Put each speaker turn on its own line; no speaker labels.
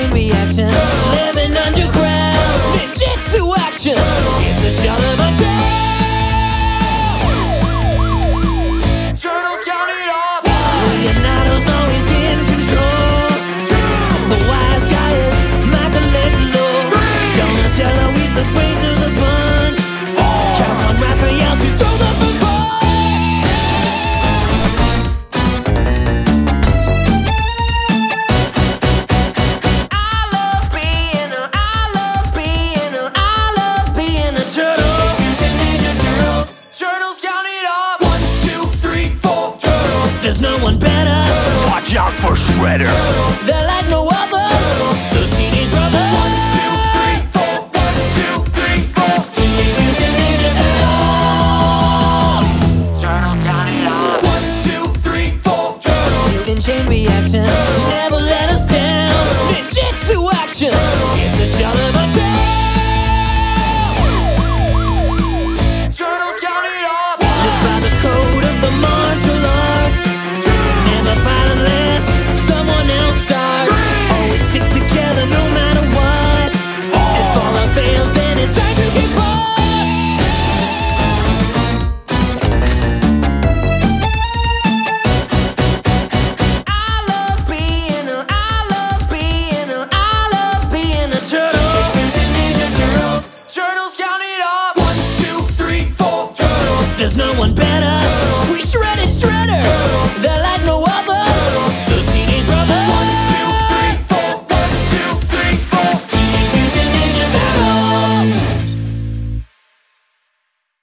chain reaction. Living underground, This is to action. It's a shot of there's no one better. Watch out for Shredder. The There's no one better.